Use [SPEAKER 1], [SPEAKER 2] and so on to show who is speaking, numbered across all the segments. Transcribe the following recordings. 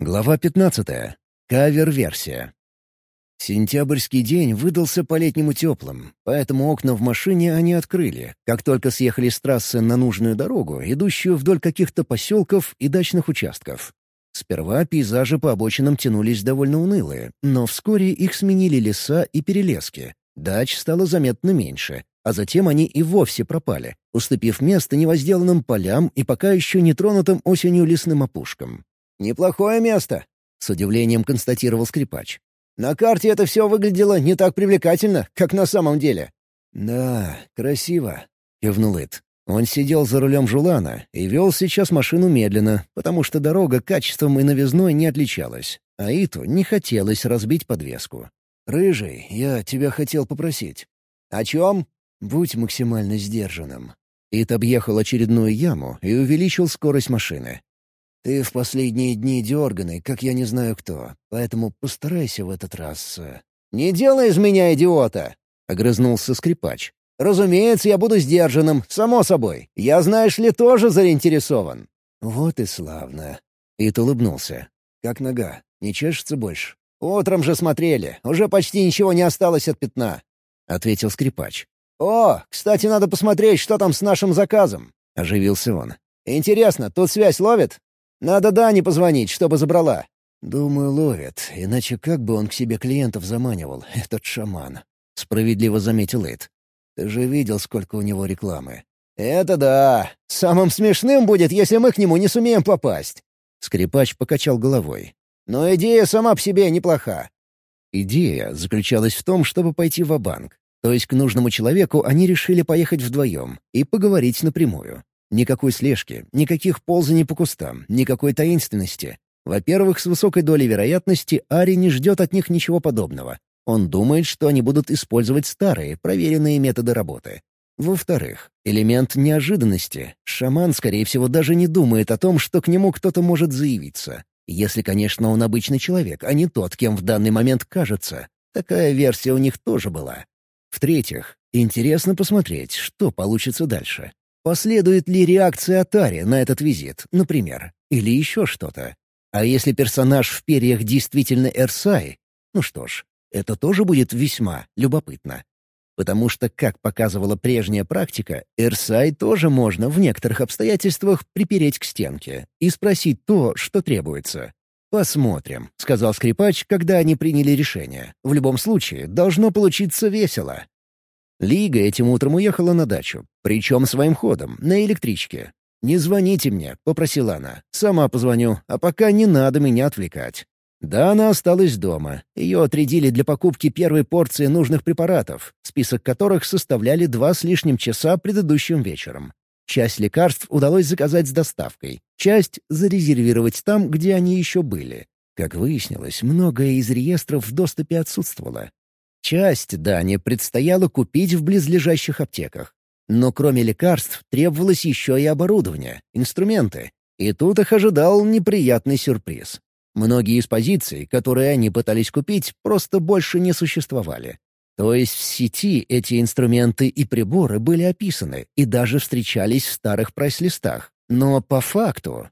[SPEAKER 1] Глава 15. Кавер-версия. Сентябрьский день выдался по-летнему теплым, поэтому окна в машине они открыли, как только съехали с трассы на нужную дорогу, идущую вдоль каких-то поселков и дачных участков. Сперва пейзажи по обочинам тянулись довольно унылые, но вскоре их сменили леса и перелески. Дач стало заметно меньше, а затем они и вовсе пропали, уступив место невозделанным полям и пока еще не тронутым осенью лесным опушкам.
[SPEAKER 2] «Неплохое место», —
[SPEAKER 1] с удивлением констатировал скрипач.
[SPEAKER 2] «На карте это все выглядело не так привлекательно, как на самом деле».
[SPEAKER 1] «Да, красиво», — кивнул Эд. Он сидел за рулем Жулана и вел сейчас машину медленно, потому что дорога качеством и новизной не отличалась, а Иту не хотелось разбить подвеску. «Рыжий, я тебя хотел попросить».
[SPEAKER 2] «О чем?»
[SPEAKER 1] «Будь максимально сдержанным». Ит объехал очередную яму и увеличил скорость машины. Ты в последние дни дерганый, как я не знаю кто, поэтому постарайся в этот раз...» э,
[SPEAKER 2] «Не делай из меня идиота!»
[SPEAKER 1] — огрызнулся скрипач.
[SPEAKER 2] «Разумеется, я буду сдержанным, само собой. Я, знаешь ли, тоже заинтересован».
[SPEAKER 1] «Вот и славно». Ит улыбнулся. «Как нога? Не чешется больше?»
[SPEAKER 2] «Утром же смотрели. Уже почти ничего не осталось от пятна», —
[SPEAKER 1] ответил скрипач.
[SPEAKER 2] «О, кстати, надо посмотреть, что там с нашим заказом», —
[SPEAKER 1] оживился он.
[SPEAKER 2] «Интересно, тут связь ловит?» Надо Дане позвонить, чтобы забрала».
[SPEAKER 1] «Думаю, ловит, иначе как бы он к себе клиентов заманивал, этот шаман?» — справедливо заметил Эд. «Ты же видел, сколько у него рекламы».
[SPEAKER 2] «Это да. Самым смешным будет, если мы к нему не сумеем попасть».
[SPEAKER 1] Скрипач покачал головой.
[SPEAKER 2] «Но идея сама по себе неплоха».
[SPEAKER 1] Идея заключалась в том, чтобы пойти в банк То есть к нужному человеку они решили поехать вдвоем и поговорить напрямую. Никакой слежки, никаких ползаний по кустам, никакой таинственности. Во-первых, с высокой долей вероятности Ари не ждет от них ничего подобного. Он думает, что они будут использовать старые, проверенные методы работы. Во-вторых, элемент неожиданности. Шаман, скорее всего, даже не думает о том, что к нему кто-то может заявиться. Если, конечно, он обычный человек, а не тот, кем в данный момент кажется. Такая версия у них тоже была. В-третьих, интересно посмотреть, что получится дальше. Последует ли реакция Атари на этот визит, например, или еще что-то? А если персонаж в перьях действительно Эрсай? Ну что ж, это тоже будет весьма любопытно. Потому что, как показывала прежняя практика, Эрсай тоже можно в некоторых обстоятельствах припереть к стенке и спросить то, что требуется. «Посмотрим», — сказал скрипач, когда они приняли решение. «В любом случае, должно получиться весело. Лига этим утром уехала на дачу, причем своим ходом, на электричке. «Не звоните мне», — попросила она. «Сама позвоню, а пока не надо меня отвлекать». Да, она осталась дома. Ее отрядили для покупки первой порции нужных препаратов, список которых составляли два с лишним часа предыдущим вечером. Часть лекарств удалось заказать с доставкой, часть — зарезервировать там, где они еще были. Как выяснилось, многое из реестров в доступе отсутствовало. Часть Дани предстояло купить в близлежащих аптеках. Но кроме лекарств требовалось еще и оборудование, инструменты. И тут их ожидал неприятный сюрприз. Многие из позиций, которые они пытались купить, просто больше не существовали. То есть в сети эти инструменты и приборы были описаны и даже встречались в старых прайс-листах. Но по факту...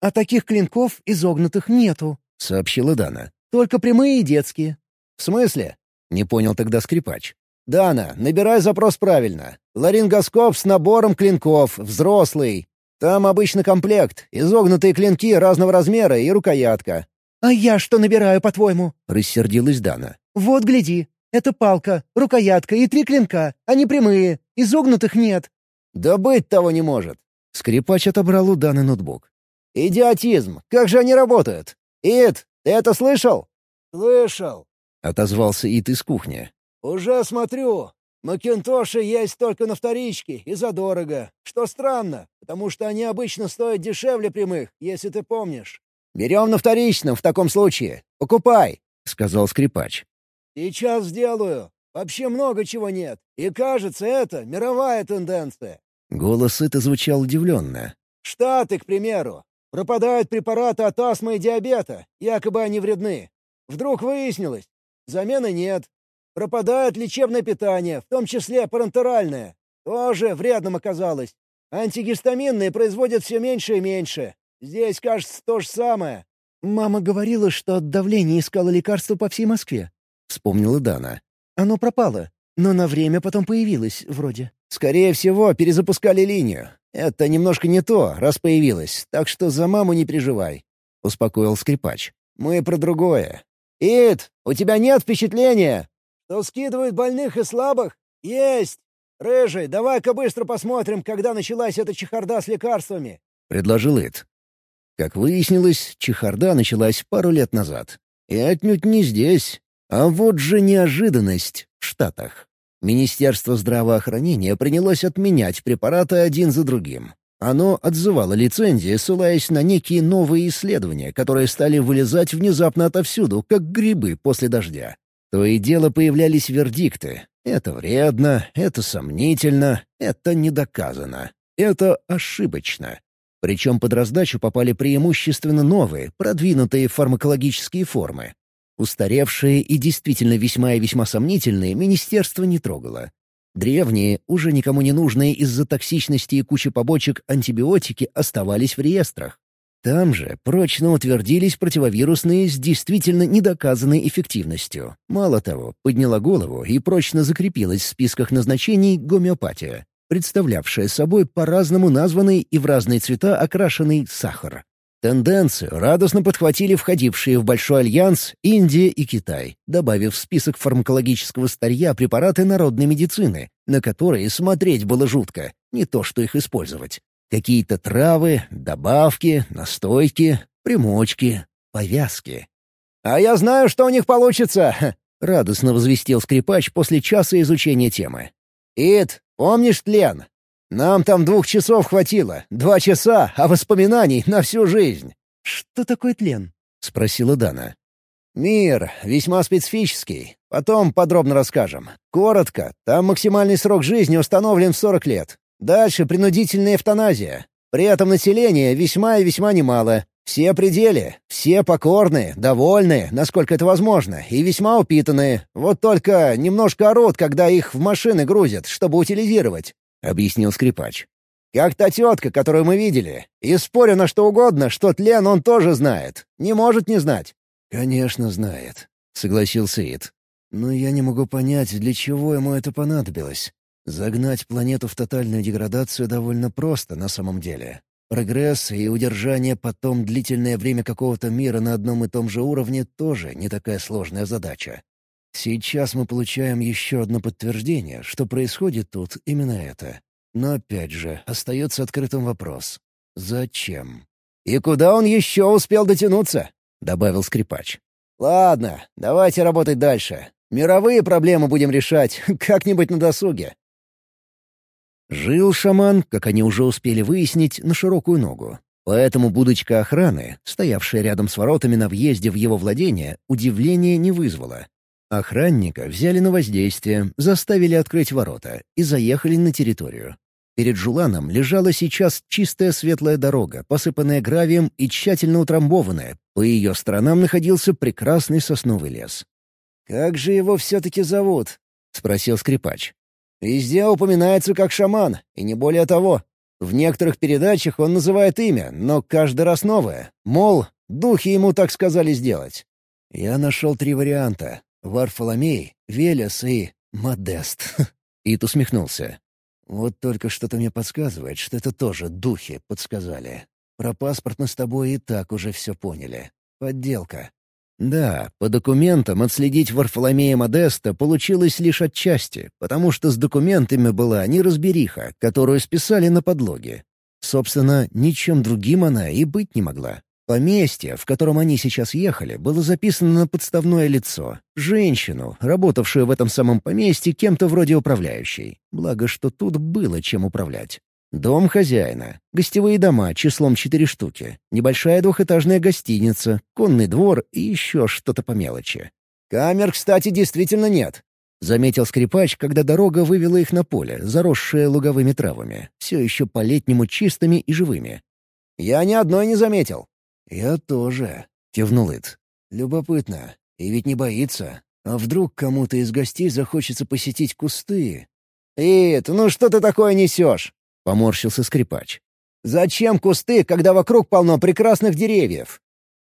[SPEAKER 3] «А таких клинков изогнутых нету», —
[SPEAKER 1] сообщила Дана.
[SPEAKER 3] «Только прямые и детские».
[SPEAKER 2] «В смысле?»
[SPEAKER 1] Не понял тогда скрипач.
[SPEAKER 2] «Дана, набирай запрос правильно. Ларингоскоп с набором клинков, взрослый. Там обычно комплект, изогнутые клинки разного размера и рукоятка».
[SPEAKER 3] «А я что набираю, по-твоему?»
[SPEAKER 1] — рассердилась Дана.
[SPEAKER 3] «Вот, гляди. Это палка, рукоятка и три клинка. Они прямые. Изогнутых нет».
[SPEAKER 2] «Да быть того не может».
[SPEAKER 1] Скрипач отобрал у Даны ноутбук.
[SPEAKER 2] «Идиотизм! Как же они работают? Ид, ты это слышал?»
[SPEAKER 4] «Слышал.
[SPEAKER 1] — отозвался Ит из кухни.
[SPEAKER 4] «Уже смотрю. Макинтоши есть только на вторичке и задорого. Что странно, потому что они обычно стоят дешевле прямых, если ты помнишь».
[SPEAKER 2] «Берем на вторичном в таком случае. Покупай», —
[SPEAKER 1] сказал скрипач.
[SPEAKER 4] «Сейчас сделаю. Вообще много чего нет. И кажется, это мировая тенденция».
[SPEAKER 1] Голос это звучал удивленно.
[SPEAKER 4] «Штаты, к примеру. Пропадают препараты от астмы и диабета. Якобы они вредны. Вдруг выяснилось, Замены нет. Пропадает лечебное питание, в том числе парентеральное. Тоже вредным оказалось. Антигистаминные производят все меньше и меньше. Здесь, кажется, то же самое.
[SPEAKER 3] Мама говорила, что от давления искала лекарство по всей Москве.
[SPEAKER 1] — вспомнила Дана.
[SPEAKER 3] Оно пропало, но на время потом появилось, вроде.
[SPEAKER 2] «Скорее всего, перезапускали линию. Это немножко не то, раз появилось, так что за маму не переживай», — успокоил скрипач. «Мы про другое. Ид, у тебя нет впечатления, что скидывают больных и слабых? Есть! Рыжий, давай-ка быстро посмотрим, когда началась эта чехарда с лекарствами», —
[SPEAKER 1] предложил Ид. Как выяснилось, чехарда началась пару лет назад. И отнюдь не здесь, а вот же неожиданность в Штатах. Министерство здравоохранения принялось отменять препараты один за другим. Оно отзывало лицензии, ссылаясь на некие новые исследования, которые стали вылезать внезапно отовсюду, как грибы после дождя. То и дело появлялись вердикты. Это вредно, это сомнительно, это недоказано, это ошибочно. Причем под раздачу попали преимущественно новые, продвинутые фармакологические формы. Устаревшие и действительно весьма и весьма сомнительные министерство не трогало. Древние, уже никому не нужные из-за токсичности и кучи побочек антибиотики оставались в реестрах. Там же прочно утвердились противовирусные с действительно недоказанной эффективностью. Мало того, подняла голову и прочно закрепилась в списках назначений гомеопатия, представлявшая собой по-разному названный и в разные цвета окрашенный сахар. Тенденцию радостно подхватили входившие в Большой альянс Индия и Китай, добавив в список фармакологического старья препараты народной медицины, на которые смотреть было жутко, не то что их использовать. Какие-то травы, добавки, настойки, примочки, повязки.
[SPEAKER 2] «А я знаю, что у них получится!»
[SPEAKER 1] — радостно возвестил скрипач после часа изучения темы.
[SPEAKER 2] «Ид, помнишь тлен? Нам там двух часов хватило. Два часа, а воспоминаний на всю жизнь.
[SPEAKER 3] «Что такое тлен?»
[SPEAKER 1] — спросила Дана.
[SPEAKER 2] «Мир весьма специфический. Потом подробно расскажем. Коротко, там максимальный срок жизни установлен в 40 лет. Дальше принудительная эвтаназия. При этом население весьма и весьма немало. Все пределы, все покорные, довольные, насколько это возможно, и весьма упитанные. Вот только немножко орут, когда их в машины грузят, чтобы утилизировать. — объяснил скрипач. «Как та тетка, которую мы видели. И спорю на что угодно, что тлен он тоже знает. Не может не знать».
[SPEAKER 1] «Конечно знает», — согласился Ид. «Но я не могу понять, для чего ему это понадобилось. Загнать планету в тотальную деградацию довольно просто на самом деле. Прогресс и удержание потом длительное время какого-то мира на одном и том же уровне тоже не такая сложная задача. Сейчас мы получаем еще одно подтверждение, что происходит тут именно это. Но опять же, остается открытым вопрос. Зачем?
[SPEAKER 2] «И куда он еще успел дотянуться?»
[SPEAKER 1] — добавил скрипач.
[SPEAKER 2] «Ладно, давайте работать дальше. Мировые проблемы будем решать как-нибудь на досуге».
[SPEAKER 1] Жил шаман, как они уже успели выяснить, на широкую ногу. Поэтому будочка охраны, стоявшая рядом с воротами на въезде в его владение, удивления не вызвала. Охранника взяли на воздействие, заставили открыть ворота и заехали на территорию. Перед Жуланом лежала сейчас чистая светлая дорога, посыпанная гравием и тщательно утрамбованная. По ее сторонам находился прекрасный сосновый лес.
[SPEAKER 2] «Как же его все-таки зовут?» — спросил скрипач. «Везде упоминается как шаман, и не более того. В некоторых передачах он называет имя, но каждый раз новое. Мол, духи ему так сказали сделать».
[SPEAKER 1] Я нашел три варианта, Варфоломей, Велес и Модест. Ит усмехнулся. Вот только что-то мне подсказывает, что это тоже духи подсказали. Про паспорт мы с тобой и так уже все поняли. Подделка. Да, по документам отследить Варфоломея Модеста получилось лишь отчасти, потому что с документами была неразбериха, которую списали на подлоге. Собственно, ничем другим она и быть не могла. Поместье, в котором они сейчас ехали, было записано на подставное лицо. Женщину, работавшую в этом самом поместье кем-то вроде управляющей. Благо, что тут было чем управлять. Дом хозяина, гостевые дома числом четыре штуки, небольшая двухэтажная гостиница, конный двор и еще что-то по мелочи.
[SPEAKER 2] «Камер, кстати, действительно нет», —
[SPEAKER 1] заметил скрипач, когда дорога вывела их на поле, заросшее луговыми травами, все еще по-летнему чистыми и живыми.
[SPEAKER 2] «Я ни одной не заметил».
[SPEAKER 1] «Я тоже», — кивнул Ит. «Любопытно. И ведь не боится. А вдруг кому-то из гостей захочется посетить кусты?»
[SPEAKER 2] «Ит, ну что ты такое несешь?»
[SPEAKER 1] — поморщился скрипач.
[SPEAKER 2] «Зачем кусты, когда вокруг полно прекрасных деревьев?»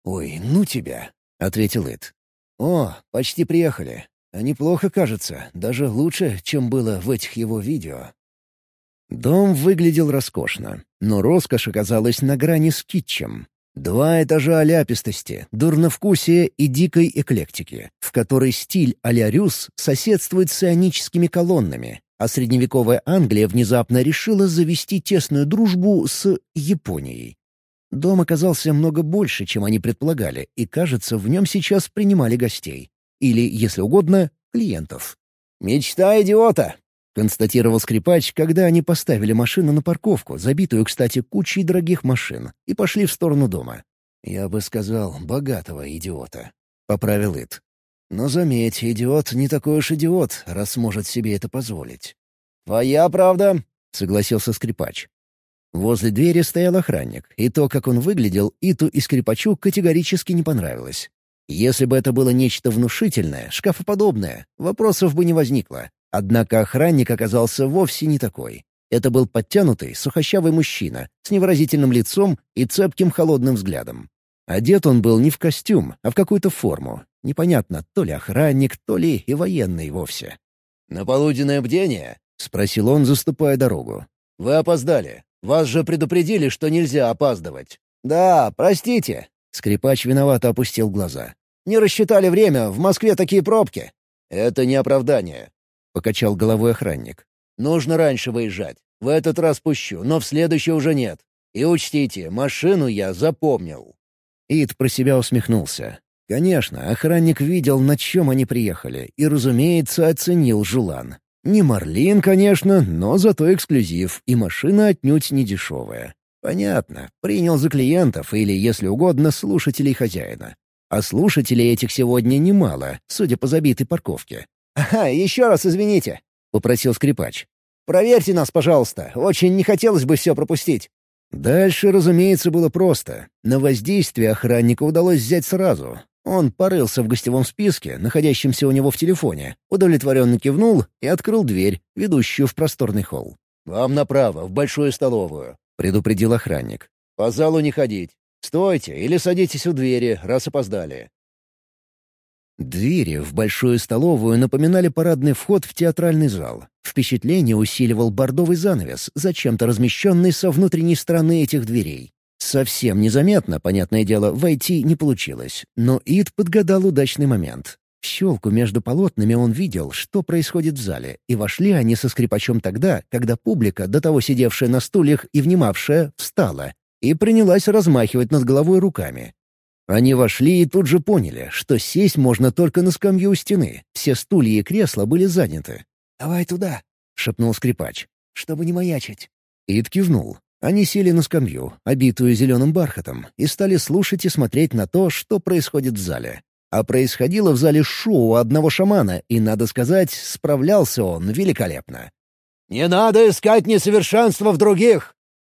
[SPEAKER 1] «Ой, ну тебя», — ответил Ит. «О, почти приехали. А неплохо, кажется, даже лучше, чем было в этих его видео». Дом выглядел роскошно, но роскошь оказалась на грани с китчем. Два этажа оляпистости, дурновкусия и дикой эклектики, в которой стиль а-ля Рюс соседствует с ионическими колоннами, а средневековая Англия внезапно решила завести тесную дружбу с Японией. Дом оказался много больше, чем они предполагали, и, кажется, в нем сейчас принимали гостей. Или, если угодно, клиентов.
[SPEAKER 2] «Мечта идиота!»
[SPEAKER 1] — констатировал скрипач, когда они поставили машину на парковку, забитую, кстати, кучей дорогих машин, и пошли в сторону дома. «Я бы сказал, богатого идиота», — поправил Ит. «Но заметь, идиот не такой уж идиот, раз может себе это позволить».
[SPEAKER 2] «Твоя правда», —
[SPEAKER 1] согласился скрипач. Возле двери стоял охранник, и то, как он выглядел, Иту и скрипачу категорически не понравилось. Если бы это было нечто внушительное, шкафоподобное, вопросов бы не возникло. Однако охранник оказался вовсе не такой. Это был подтянутый, сухощавый мужчина с невыразительным лицом и цепким холодным взглядом. Одет он был не в костюм, а в какую-то форму. Непонятно, то ли охранник, то ли и военный вовсе.
[SPEAKER 2] «На полуденное бдение?»
[SPEAKER 1] — спросил он, заступая дорогу.
[SPEAKER 2] «Вы опоздали. Вас же предупредили, что нельзя опаздывать». «Да, простите».
[SPEAKER 1] Скрипач виновато опустил глаза.
[SPEAKER 2] «Не рассчитали время, в Москве такие пробки». «Это не оправдание.
[SPEAKER 1] — покачал головой охранник.
[SPEAKER 2] «Нужно раньше выезжать. В этот раз пущу, но в следующий уже нет. И учтите, машину я запомнил».
[SPEAKER 1] Ид про себя усмехнулся. Конечно, охранник видел, на чем они приехали, и, разумеется, оценил Жулан. Не Марлин, конечно, но зато эксклюзив, и машина отнюдь не дешевая. Понятно, принял за клиентов или, если угодно, слушателей хозяина. А слушателей этих сегодня немало, судя по забитой парковке.
[SPEAKER 2] «Ага, еще раз извините», — попросил скрипач. «Проверьте нас, пожалуйста. Очень не хотелось бы все пропустить».
[SPEAKER 1] Дальше, разумеется, было просто. На воздействие охранника удалось взять сразу. Он порылся в гостевом списке, находящемся у него в телефоне, удовлетворенно кивнул и открыл дверь, ведущую в просторный холл.
[SPEAKER 2] «Вам направо, в большую столовую», —
[SPEAKER 1] предупредил охранник.
[SPEAKER 2] «По залу не ходить. Стойте или садитесь у двери, раз опоздали.
[SPEAKER 1] Двери в большую столовую напоминали парадный вход в театральный зал. Впечатление усиливал бордовый занавес, зачем-то размещенный со внутренней стороны этих дверей. Совсем незаметно, понятное дело, войти не получилось, но Ид подгадал удачный момент. В щелку между полотнами он видел, что происходит в зале, и вошли они со скрипачом тогда, когда публика, до того сидевшая на стульях и внимавшая, встала и принялась размахивать над головой руками. Они вошли и тут же поняли, что сесть можно только на скамью у стены. Все стулья и кресла были заняты.
[SPEAKER 3] «Давай туда», — шепнул скрипач, — «чтобы не маячить».
[SPEAKER 1] Ид кивнул. Они сели на скамью, обитую зеленым бархатом, и стали слушать и смотреть на то, что происходит в зале. А происходило в зале шоу одного шамана, и, надо сказать, справлялся он великолепно.
[SPEAKER 2] «Не надо искать несовершенство в других!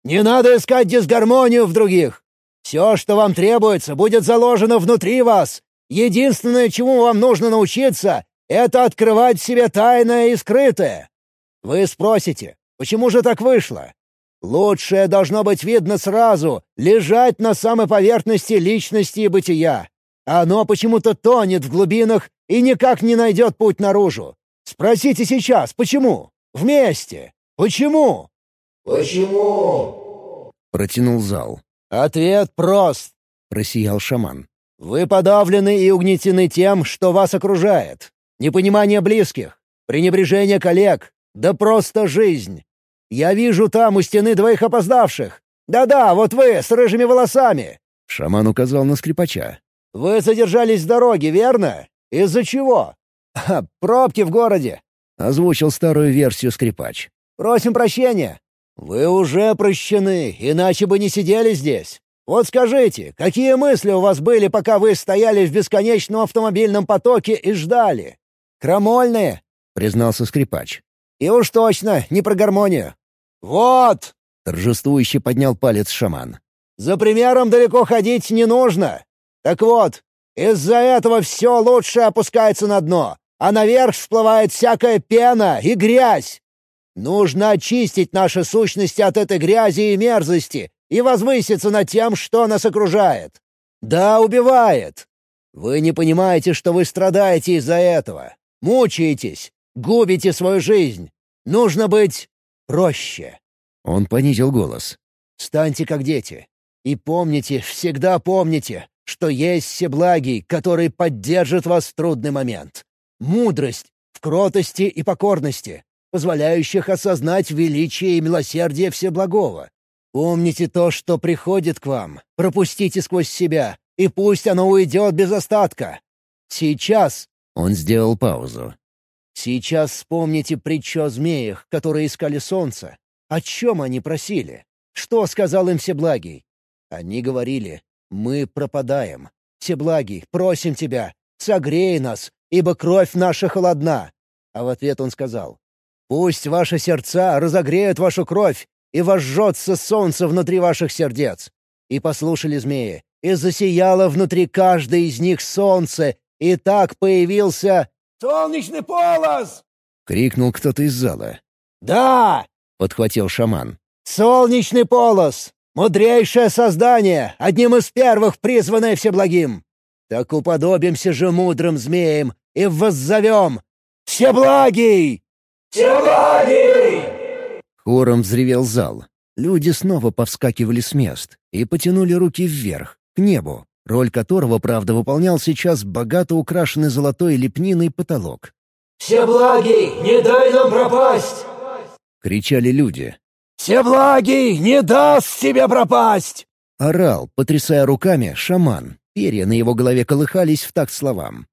[SPEAKER 2] Не надо искать дисгармонию в других! Все, что вам требуется, будет заложено внутри вас. Единственное, чему вам нужно научиться, это открывать в себе тайное и скрытое. Вы спросите, почему же так вышло? Лучшее должно быть видно сразу, лежать на самой поверхности личности и бытия. Оно почему-то тонет в глубинах и никак не найдет путь наружу. Спросите сейчас, почему? Вместе. Почему?
[SPEAKER 1] «Почему?» — протянул зал.
[SPEAKER 2] «Ответ прост», — просиял шаман. «Вы подавлены и угнетены тем, что вас окружает. Непонимание близких, пренебрежение коллег, да просто жизнь. Я вижу там у стены двоих опоздавших. Да-да, вот вы, с рыжими волосами».
[SPEAKER 1] Шаман указал на скрипача.
[SPEAKER 2] «Вы задержались с дороги, верно? Из-за чего?» «Пробки в городе», — озвучил старую версию скрипач. «Просим прощения. «Вы уже прощены, иначе бы не сидели здесь. Вот скажите, какие мысли у вас были, пока вы стояли в бесконечном автомобильном потоке и ждали?» «Крамольные», — признался скрипач. «И уж точно не про гармонию». «Вот!» — торжествующе поднял палец шаман. «За примером далеко ходить не нужно. Так вот, из-за этого все лучше опускается на дно, а наверх всплывает всякая пена и грязь. Нужно очистить наши сущности от этой грязи и мерзости и возвыситься над тем, что нас окружает. Да, убивает. Вы не понимаете, что вы страдаете из-за этого. Мучаетесь, губите свою жизнь. Нужно быть проще.
[SPEAKER 1] Он понизил голос.
[SPEAKER 2] Станьте как дети. И помните, всегда помните, что есть всеблагий, который поддержит вас в трудный момент. Мудрость в кротости и покорности, позволяющих осознать величие и милосердие Всеблагого. Помните то, что приходит к вам, пропустите сквозь себя, и пусть оно уйдет без остатка. Сейчас...»
[SPEAKER 1] Он сделал паузу.
[SPEAKER 2] «Сейчас вспомните притчу о змеях, которые искали солнце. О чем они просили? Что сказал им Всеблагий? Они говорили, мы пропадаем. Всеблагий, просим тебя, согрей нас, ибо кровь наша холодна. А в ответ он сказал, пусть ваши сердца разогреют вашу кровь, и возжжется солнце внутри ваших сердец. И послушали змеи, и засияло внутри каждой из них солнце, и так появился... «Солнечный полос!»
[SPEAKER 1] — крикнул кто-то из зала.
[SPEAKER 2] «Да!»
[SPEAKER 1] — подхватил шаман.
[SPEAKER 2] «Солнечный полос! Мудрейшее создание, одним из первых призванное Всеблагим! Так уподобимся же мудрым змеям и воззовем «Всеблагий!» «Всеблагий!»
[SPEAKER 1] Хором взревел зал. Люди снова повскакивали с мест и потянули руки вверх, к небу, роль которого, правда, выполнял сейчас богато украшенный золотой лепниной потолок.
[SPEAKER 2] «Всеблагий, не дай нам пропасть!»
[SPEAKER 1] — кричали люди.
[SPEAKER 2] «Всеблагий, не даст тебе пропасть!»
[SPEAKER 1] — орал, потрясая руками, шаман. Перья на его голове колыхались в такт словам.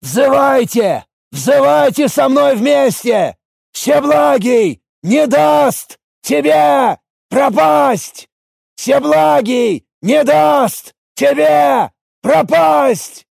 [SPEAKER 2] «Взывайте! Взывайте со мной вместе! Всеблагий, не даст тебе пропасть! Всеблагий не даст тебе пропасть!»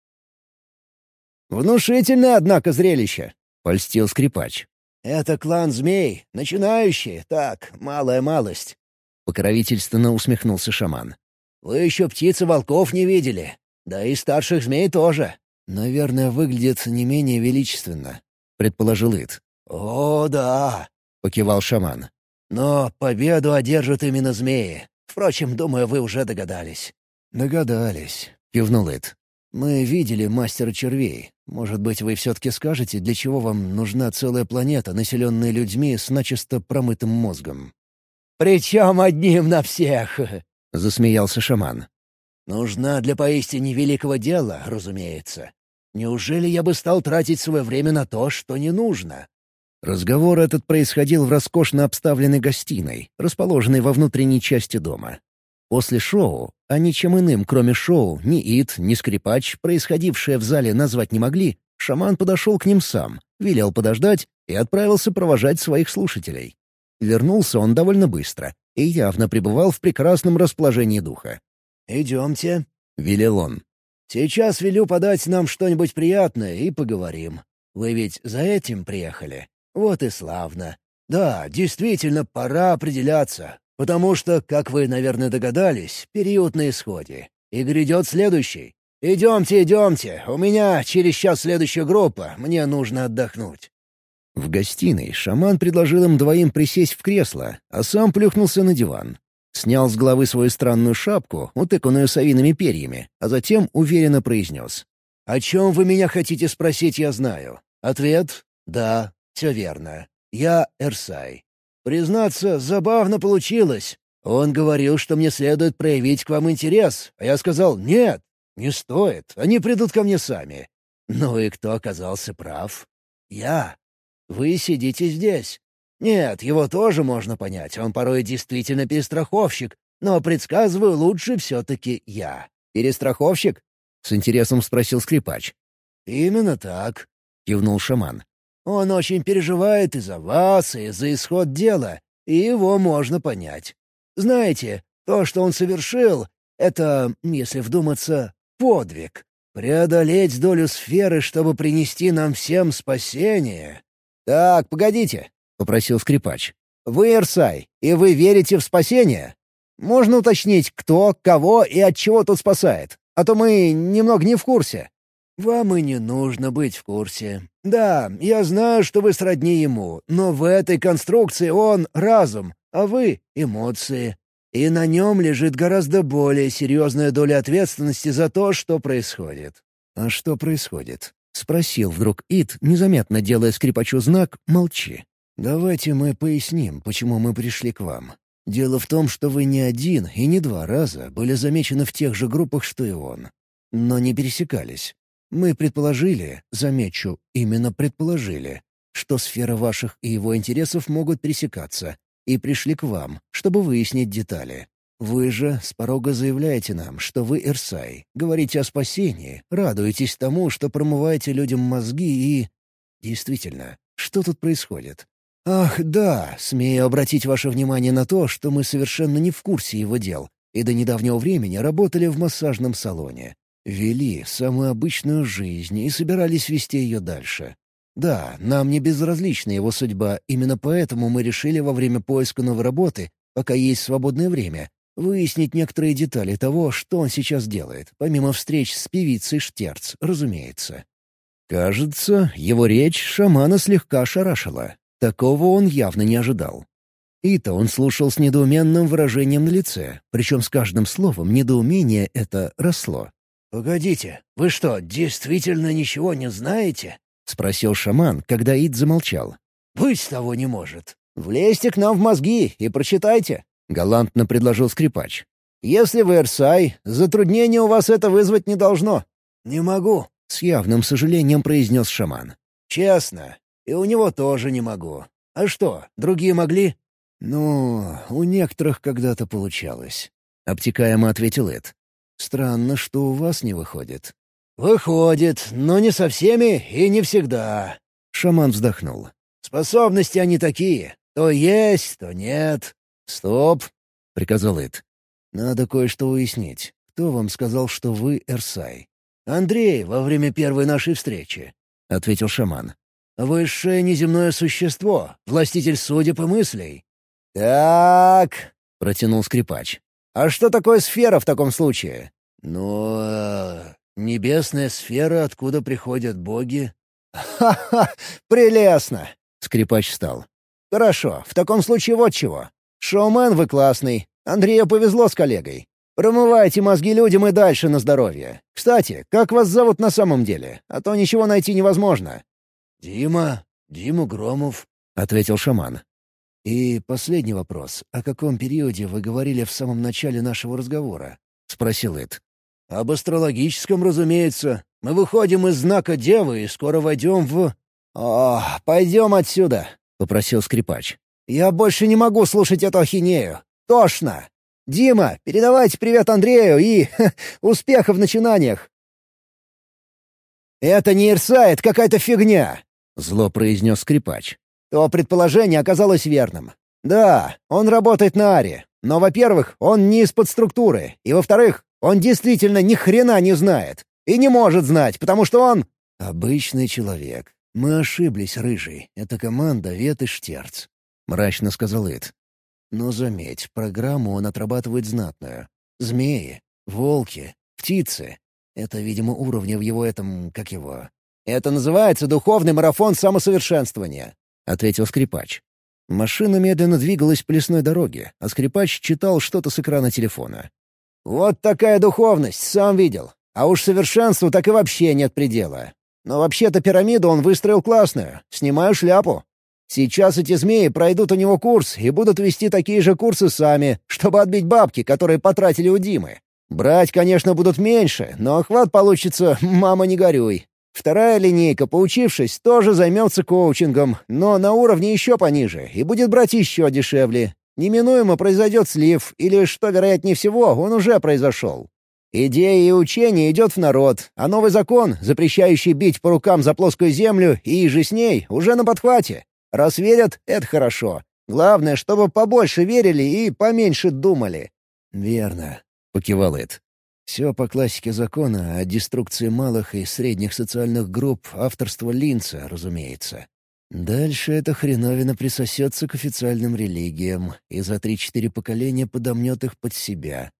[SPEAKER 1] «Внушительное, однако, зрелище», — польстил скрипач.
[SPEAKER 2] «Это клан змей, начинающий, так, малая малость», — покровительственно усмехнулся шаман. «Вы еще птицы волков не видели, да и старших змей тоже.
[SPEAKER 1] Наверное, выглядит не менее величественно», — предположил Ит.
[SPEAKER 2] «О, да», покивал шаман. «Но победу одержат именно змеи. Впрочем, думаю, вы уже догадались».
[SPEAKER 1] «Догадались», — кивнул Эд. «Мы видели мастера червей. Может быть, вы все-таки скажете, для чего вам нужна целая планета, населенная людьми с начисто промытым мозгом?»
[SPEAKER 2] «Причем одним на всех!»
[SPEAKER 1] — засмеялся шаман.
[SPEAKER 2] «Нужна для поистине великого дела, разумеется. Неужели я бы стал тратить свое время на то, что не нужно?
[SPEAKER 1] Разговор этот происходил в роскошно обставленной гостиной, расположенной во внутренней части дома. После шоу, а ничем иным, кроме шоу, ни Ит, ни скрипач, происходившее в зале назвать не могли, шаман подошел к ним сам, велел подождать и отправился провожать своих слушателей. Вернулся он довольно быстро и явно пребывал в прекрасном расположении духа.
[SPEAKER 2] «Идемте», —
[SPEAKER 1] велел он.
[SPEAKER 2] «Сейчас велю подать нам что-нибудь приятное и поговорим. Вы ведь за этим приехали?» Вот и славно. Да, действительно, пора определяться, потому что, как вы, наверное, догадались, период на исходе. И грядет следующий. Идемте, идемте, у меня через час следующая группа, мне нужно отдохнуть.
[SPEAKER 1] В гостиной шаман предложил им двоим присесть в кресло, а сам плюхнулся на диван. Снял с головы свою странную шапку, утыканную совиными перьями, а затем уверенно произнес.
[SPEAKER 2] «О чем вы меня хотите спросить, я знаю. Ответ — да, все верно. Я Эрсай. Признаться, забавно получилось. Он говорил, что мне следует проявить к вам интерес, а я сказал «нет, не стоит, они придут ко мне сами». Ну и кто оказался прав? Я. Вы сидите здесь. Нет, его тоже можно понять, он порой действительно перестраховщик, но предсказываю лучше все-таки я.
[SPEAKER 1] «Перестраховщик?» — с интересом спросил скрипач.
[SPEAKER 2] «Именно так», — кивнул шаман. Он очень переживает и за вас, и за исход дела, и его можно понять. Знаете, то, что он совершил, это, если вдуматься, подвиг. Преодолеть долю сферы, чтобы принести нам всем спасение.
[SPEAKER 1] «Так, погодите», — попросил скрипач. «Вы Эрсай, и вы верите в спасение? Можно уточнить, кто, кого и от чего тут спасает? А то мы немного не в курсе».
[SPEAKER 2] «Вам и не нужно быть в курсе. Да, я знаю, что вы сродни ему, но в этой конструкции он — разум, а вы — эмоции. И на нем лежит гораздо более серьезная доля ответственности за то, что происходит».
[SPEAKER 1] «А что происходит?» — спросил вдруг Ит, незаметно делая скрипачу знак «Молчи». «Давайте мы поясним, почему мы пришли к вам. Дело в том, что вы не один и не два раза были замечены в тех же группах, что и он. Но не пересекались. Мы предположили, замечу, именно предположили, что сфера ваших и его интересов могут пересекаться, и пришли к вам, чтобы выяснить детали. Вы же с порога заявляете нам, что вы Ирсай, говорите о спасении, радуетесь тому, что промываете людям мозги и... Действительно, что тут происходит? Ах, да, смею обратить ваше внимание на то, что мы совершенно не в курсе его дел и до недавнего времени работали в массажном салоне. Вели самую обычную жизнь и собирались вести ее дальше. Да, нам не безразлична его судьба, именно поэтому мы решили во время поиска новой работы, пока есть свободное время, выяснить некоторые детали того, что он сейчас делает, помимо встреч с певицей Штерц, разумеется. Кажется, его речь шамана слегка ошарашила. Такого он явно не ожидал. И-то он слушал с недоуменным выражением на лице, причем с каждым словом недоумение это росло.
[SPEAKER 2] «Погодите, вы что, действительно ничего не знаете?»
[SPEAKER 1] — спросил шаман, когда Ид замолчал.
[SPEAKER 2] «Быть того не может. Влезьте к нам в мозги и прочитайте», — галантно предложил скрипач. «Если вы Эрсай, затруднения у вас это вызвать не должно». «Не могу», — с явным сожалением произнес шаман. «Честно, и у него тоже не могу. А что, другие могли?»
[SPEAKER 1] «Ну, у некоторых когда-то получалось», — обтекаемо ответил Эд. «Странно, что у вас не выходит».
[SPEAKER 2] «Выходит, но не со всеми и не всегда».
[SPEAKER 1] Шаман вздохнул.
[SPEAKER 2] «Способности они такие. То есть, то нет».
[SPEAKER 1] «Стоп», — приказал Эд. «Надо кое-что уяснить. Кто вам сказал, что вы Эрсай?»
[SPEAKER 2] «Андрей во время первой нашей встречи», — ответил шаман. Высшее неземное существо, властитель судеб и мыслей». «Так», — протянул скрипач. «А что такое сфера в таком случае?» «Ну, э, небесная сфера, откуда приходят боги». «Ха-ха! Прелестно!» — скрипач встал. «Хорошо, в таком случае вот чего. Шоумен вы классный. Андрею повезло с коллегой. Промывайте мозги людям и дальше на здоровье. Кстати, как вас зовут на самом деле? А то ничего найти невозможно.
[SPEAKER 1] «Дима, Дима Громов», — ответил шаман. «И последний вопрос. О каком периоде вы говорили в самом начале нашего разговора?» — спросил Эд.
[SPEAKER 2] «Об астрологическом, разумеется. Мы выходим из знака Девы и скоро войдем в...» «О, пойдем отсюда», — попросил скрипач. «Я больше не могу слушать эту ахинею. Тошно. Дима, передавайте привет Андрею и... успехов в начинаниях!» «Это не Ирсайт, какая-то фигня!» — зло произнес скрипач. То предположение оказалось верным. Да, он работает на Аре, но, во-первых, он не из-под структуры, и, во-вторых, он действительно ни хрена не знает. И не может знать, потому что он...
[SPEAKER 1] «Обычный человек. Мы ошиблись, Рыжий. Это команда Вет и Штерц», — мрачно сказал Эд. «Но заметь, программу он отрабатывает знатную. Змеи, волки, птицы. Это, видимо, уровни в его этом... как его...
[SPEAKER 2] «Это называется духовный марафон самосовершенствования», — ответил скрипач.
[SPEAKER 1] Машина медленно двигалась по лесной дороге, а скрипач читал что-то с экрана телефона.
[SPEAKER 2] «Вот такая духовность, сам видел. А уж совершенству так и вообще нет предела. Но вообще-то пирамиду он выстроил классную. Снимаю шляпу. Сейчас эти змеи пройдут у него курс и будут вести такие же курсы сами, чтобы отбить бабки, которые потратили у Димы. Брать, конечно, будут меньше, но охват получится, мама, не горюй. Вторая линейка, поучившись, тоже займется коучингом, но на уровне еще пониже и будет брать еще дешевле. Неминуемо произойдет слив, или, что вероятнее всего, он уже произошел. Идея и учение идет в народ, а новый закон, запрещающий бить по рукам за плоскую землю и же с ней, уже на подхвате. Раз верят — это хорошо. Главное, чтобы побольше верили и поменьше думали.
[SPEAKER 1] «Верно», — покивал Эд. Все по классике закона о деструкции малых и средних социальных групп авторства Линца, разумеется. Дальше эта хреновина присосется к официальным религиям и за три-четыре поколения подомнет их под себя.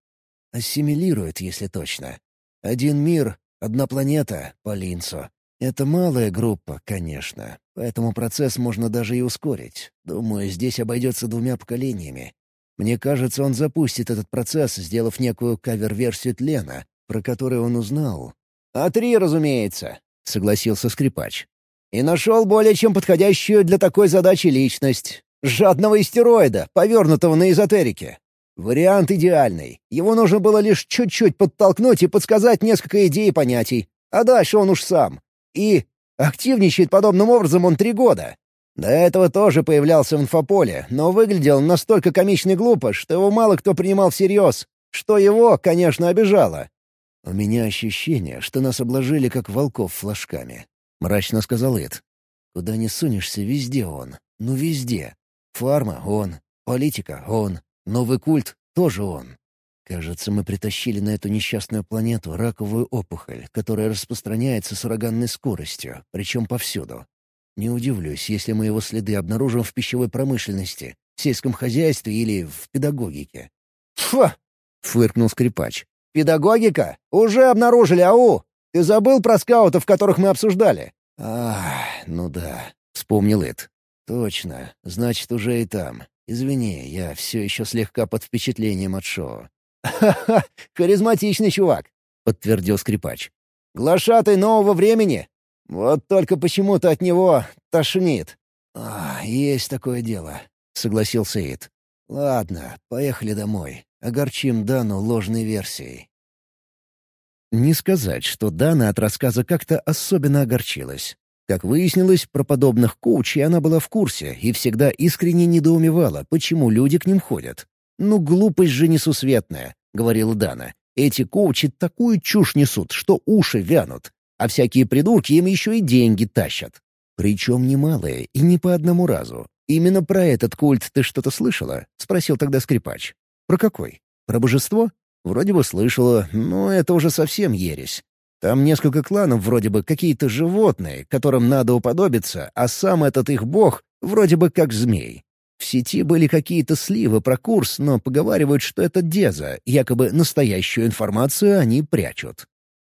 [SPEAKER 1] Ассимилирует, если точно. Один мир, одна планета по Линцу. Это малая группа, конечно, поэтому процесс можно даже и ускорить. Думаю, здесь обойдется двумя поколениями. Мне кажется, он запустит этот процесс, сделав некую кавер-версию тлена, про которую он узнал.
[SPEAKER 2] «А три, разумеется», —
[SPEAKER 1] согласился скрипач.
[SPEAKER 2] «И нашел более чем подходящую для такой задачи личность. Жадного истероида, повернутого на эзотерике. Вариант идеальный. Его нужно было лишь чуть-чуть подтолкнуть и подсказать несколько идей и понятий. А дальше он уж сам. И активничает подобным образом он три года. До этого тоже появлялся в инфополе, но выглядел настолько комично и глупо, что его мало кто принимал всерьез, что его, конечно, обижало.
[SPEAKER 1] «У меня ощущение, что нас обложили как волков флажками», — мрачно сказал Эд. «Куда не сунешься, везде он. Ну, везде. Фарма — он. Политика — он. Новый культ — тоже он. Кажется, мы притащили на эту несчастную планету раковую опухоль, которая распространяется с ураганной скоростью, причем повсюду. Не удивлюсь, если мы его следы обнаружим в пищевой промышленности, сельском хозяйстве или в педагогике.
[SPEAKER 2] «Фу!» — фыркнул скрипач. «Педагогика? Уже обнаружили, ау! Ты забыл про скаутов, которых мы обсуждали?»
[SPEAKER 1] «А, ну да», — вспомнил Эд. «Точно. Значит, уже и там. Извини, я все еще слегка под впечатлением от шоу».
[SPEAKER 2] «Ха-ха! Харизматичный чувак!» — подтвердил скрипач. «Глашатай нового времени! Вот только почему-то от него тошнит».
[SPEAKER 1] «А, есть такое дело», — согласился Ид. «Ладно, поехали домой. Огорчим Дану ложной версией». Не сказать, что Дана от рассказа как-то особенно огорчилась. Как выяснилось, про подобных коучей она была в курсе и всегда искренне недоумевала, почему люди к ним ходят. «Ну, глупость же несусветная», — говорила Дана. «Эти коучи такую чушь несут, что уши вянут а всякие придурки им еще и деньги тащат. Причем немалые, и не по одному разу. «Именно про этот культ ты что-то слышала?» — спросил тогда скрипач. «Про какой? Про божество?» «Вроде бы слышала, но это уже совсем ересь. Там несколько кланов вроде бы какие-то животные, которым надо уподобиться, а сам этот их бог вроде бы как змей. В сети были какие-то сливы про курс, но поговаривают, что это деза, якобы настоящую информацию они прячут.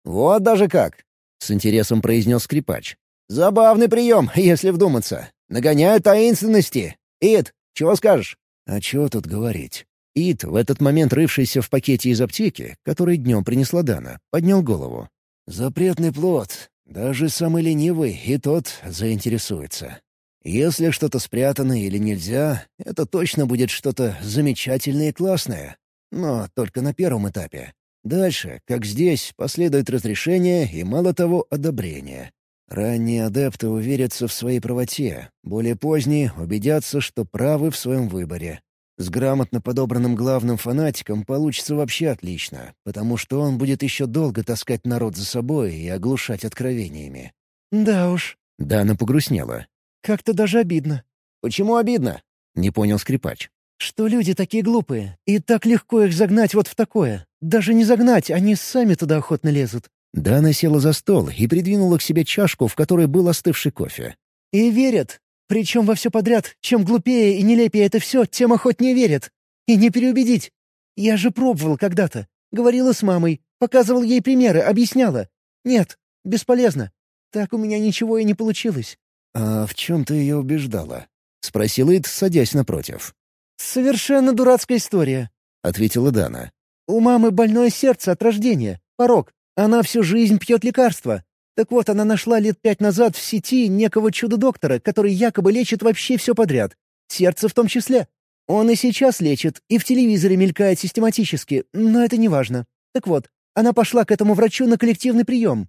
[SPEAKER 2] «Вот даже как!» — с интересом произнес скрипач. «Забавный прием, если вдуматься. Нагоняют таинственности. Ид, чего скажешь?»
[SPEAKER 1] «А чего тут говорить?» Ид, в этот момент рывшийся в пакете из аптеки, который днем принесла Дана, поднял голову. «Запретный плод. Даже самый ленивый и тот заинтересуется. Если что-то спрятано или нельзя, это точно будет что-то замечательное и классное. Но только на первом этапе. Дальше, как здесь, последует разрешение и, мало того, одобрение. Ранние адепты уверятся в своей правоте, более поздние убедятся, что правы в своем выборе. С грамотно подобранным главным фанатиком получится вообще отлично, потому что он будет еще долго таскать народ за собой и оглушать откровениями.
[SPEAKER 3] «Да уж».
[SPEAKER 1] Дана погрустнела.
[SPEAKER 3] «Как-то даже обидно».
[SPEAKER 2] «Почему обидно?»
[SPEAKER 1] — не понял скрипач.
[SPEAKER 3] «Что люди такие глупые, и так легко их загнать вот в такое. Даже не загнать, они сами туда охотно лезут».
[SPEAKER 1] Дана села за стол и придвинула к себе чашку, в которой был остывший кофе.
[SPEAKER 3] «И верят. Причем во все подряд. Чем глупее и нелепее это все, тем охотнее верят. И не переубедить. Я же пробовал когда-то. Говорила с мамой, показывал ей примеры, объясняла. Нет, бесполезно. Так у меня ничего и не получилось».
[SPEAKER 1] «А в чем ты ее убеждала?» — спросил Ид, садясь напротив.
[SPEAKER 3] «Совершенно дурацкая история», —
[SPEAKER 1] ответила Дана.
[SPEAKER 3] У мамы больное сердце от рождения, порог. Она всю жизнь пьет лекарства. Так вот, она нашла лет пять назад в сети некого чудо-доктора, который якобы лечит вообще все подряд. Сердце в том числе. Он и сейчас лечит, и в телевизоре мелькает систематически, но это не важно. Так вот, она пошла к этому врачу на коллективный прием.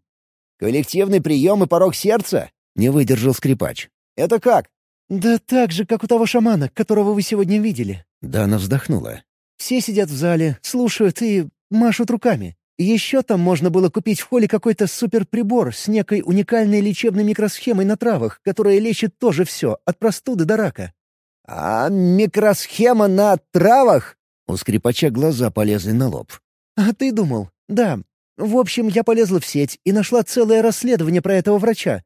[SPEAKER 2] «Коллективный прием и порог сердца?»
[SPEAKER 1] — не выдержал скрипач.
[SPEAKER 2] «Это как?»
[SPEAKER 3] «Да так же, как у того шамана, которого вы сегодня видели».
[SPEAKER 1] Дана вздохнула.
[SPEAKER 3] Все сидят в зале, слушают и машут руками. Еще там можно было купить в холле какой-то суперприбор с некой уникальной лечебной микросхемой на травах, которая лечит тоже все, от простуды до рака.
[SPEAKER 2] «А микросхема на травах?»
[SPEAKER 1] У скрипача глаза полезли на лоб.
[SPEAKER 3] «А ты думал? Да. В общем, я полезла в сеть и нашла целое расследование про этого врача.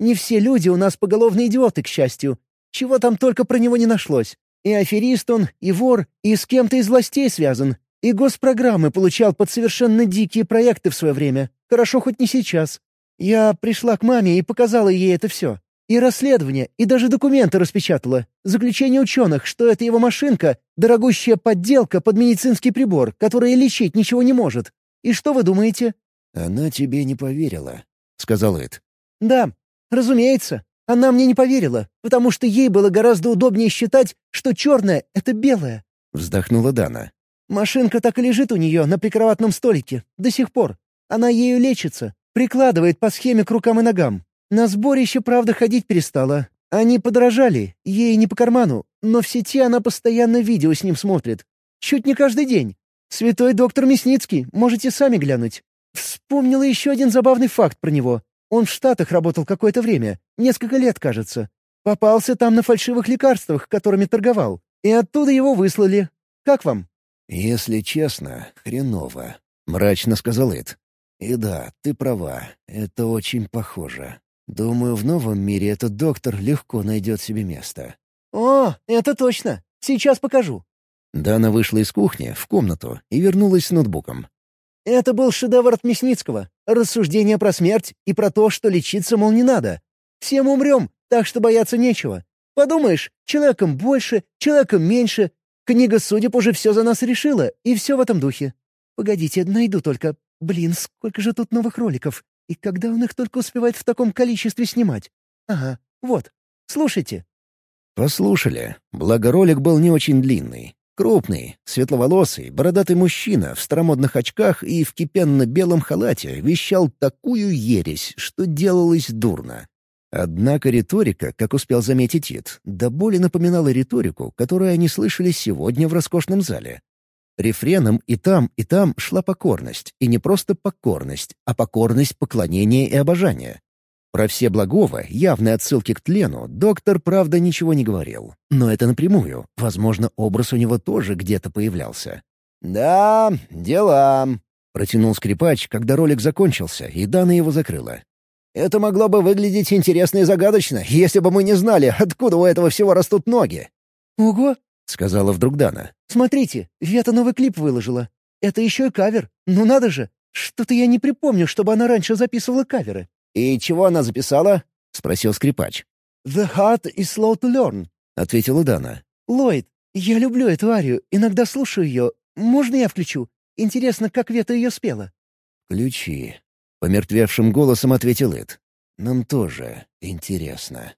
[SPEAKER 3] Не все люди у нас поголовные идиоты, к счастью. Чего там только про него не нашлось. И аферист он, и вор, и с кем-то из властей связан. И госпрограммы получал под совершенно дикие проекты в свое время. Хорошо хоть не сейчас. Я пришла к маме и показала ей это все. И расследование, и даже документы распечатала. Заключение ученых, что это его машинка — дорогущая подделка под медицинский прибор, которая лечить ничего не может. И что вы думаете?»
[SPEAKER 1] «Она тебе не поверила», — сказал Эд.
[SPEAKER 3] «Да, разумеется. Она мне не поверила, потому что ей было гораздо удобнее считать, что черное — это белое».
[SPEAKER 1] Вздохнула Дана.
[SPEAKER 3] «Машинка так и лежит у нее на прикроватном столике. До сих пор. Она ею лечится. Прикладывает по схеме к рукам и ногам. На сборище, правда, ходить перестала. Они подорожали, ей не по карману, но в сети она постоянно видео с ним смотрит. Чуть не каждый день. Святой доктор Мясницкий, можете сами глянуть. Вспомнила еще один забавный факт про него. Он в Штатах работал какое-то время, несколько лет, кажется. Попался там на фальшивых лекарствах, которыми торговал. И оттуда его выслали. Как вам?»
[SPEAKER 1] «Если честно, хреново», — мрачно сказал Эд. «И да, ты права, это очень похоже. Думаю, в новом мире этот доктор легко найдет себе место.
[SPEAKER 3] «О, это точно! Сейчас покажу!»
[SPEAKER 1] Дана вышла из кухни в комнату и вернулась с ноутбуком.
[SPEAKER 3] «Это был шедевр от Мясницкого. Рассуждение про смерть и про то, что лечиться, мол, не надо. Все мы умрем, так что бояться нечего. Подумаешь, человеком больше, человеком меньше. Книга судеб уже все за нас решила, и все в этом духе. Погодите, найду только... Блин, сколько же тут новых роликов. И когда он их только успевает в таком количестве снимать? Ага, вот. Слушайте».
[SPEAKER 1] Послушали. Благо ролик был не очень длинный. Крупный, светловолосый, бородатый мужчина в старомодных очках и в кипенно-белом халате вещал такую ересь, что делалось дурно. Однако риторика, как успел заметить Ид, до боли напоминала риторику, которую они слышали сегодня в роскошном зале. Рефреном и там, и там шла покорность, и не просто покорность, а покорность поклонения и обожания. Про все благого, явные отсылки к тлену, доктор, правда, ничего не говорил. Но это напрямую. Возможно, образ у него тоже где-то появлялся.
[SPEAKER 2] «Да, дела», —
[SPEAKER 1] протянул скрипач, когда ролик закончился, и Дана его закрыла.
[SPEAKER 2] «Это могло бы выглядеть интересно и загадочно, если бы мы не знали, откуда у этого всего растут ноги».
[SPEAKER 3] «Ого, —
[SPEAKER 1] сказала вдруг Дана.
[SPEAKER 3] «Смотрите, Вета новый клип выложила. Это еще и кавер. Ну надо же! Что-то я не припомню, чтобы она раньше записывала каверы».
[SPEAKER 2] «И чего она записала?»
[SPEAKER 1] — спросил скрипач.
[SPEAKER 3] «The heart is slow to learn», —
[SPEAKER 1] ответила Дана.
[SPEAKER 3] «Ллойд, я люблю эту арию, иногда слушаю ее. Можно я включу? Интересно, как Вета ее спела?»
[SPEAKER 1] «Ключи», — помертвевшим голосом ответил Эд. «Нам тоже интересно».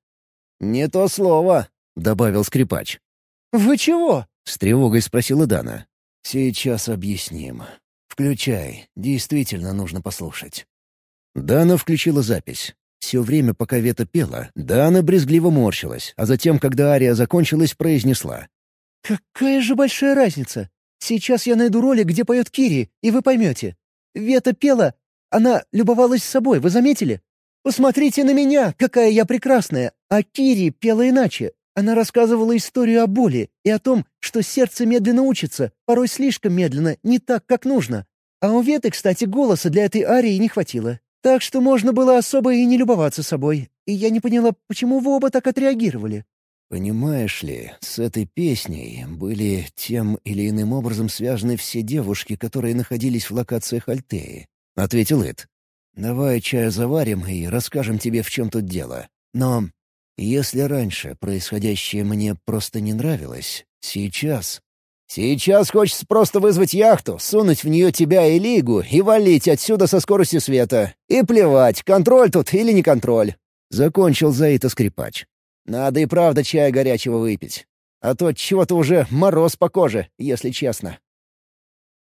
[SPEAKER 2] «Не то слово», —
[SPEAKER 1] добавил скрипач.
[SPEAKER 3] «Вы чего?»
[SPEAKER 1] — с тревогой спросила Дана.
[SPEAKER 2] «Сейчас объясним. Включай. Действительно нужно послушать».
[SPEAKER 1] Дана включила запись. Все время, пока Вета пела, Дана брезгливо морщилась, а затем, когда ария закончилась, произнесла.
[SPEAKER 3] «Какая же большая разница! Сейчас я найду ролик, где поет Кири, и вы поймете. Вета пела, она любовалась собой, вы заметили? Посмотрите на меня, какая я прекрасная, а Кири пела иначе, она рассказывала историю о боли и о том, что сердце медленно учится, порой слишком медленно, не так, как нужно. А у Веты, кстати, голоса для этой арии не хватило. Так что можно было особо и не любоваться собой. И я не поняла, почему вы оба так отреагировали.
[SPEAKER 1] «Понимаешь ли, с этой песней были тем или иным образом связаны все девушки, которые находились в локациях Альтеи», — ответил Эд. «Давай чаю заварим и расскажем тебе, в чем тут дело. Но если раньше происходящее мне просто не нравилось, сейчас...
[SPEAKER 2] Сейчас хочется просто вызвать яхту, сунуть в нее тебя и Лигу и валить отсюда со скоростью света. И плевать, контроль тут или не контроль.
[SPEAKER 1] Закончил Заита скрипач.
[SPEAKER 2] Надо и правда чая горячего выпить. А то чего-то уже мороз по коже, если честно.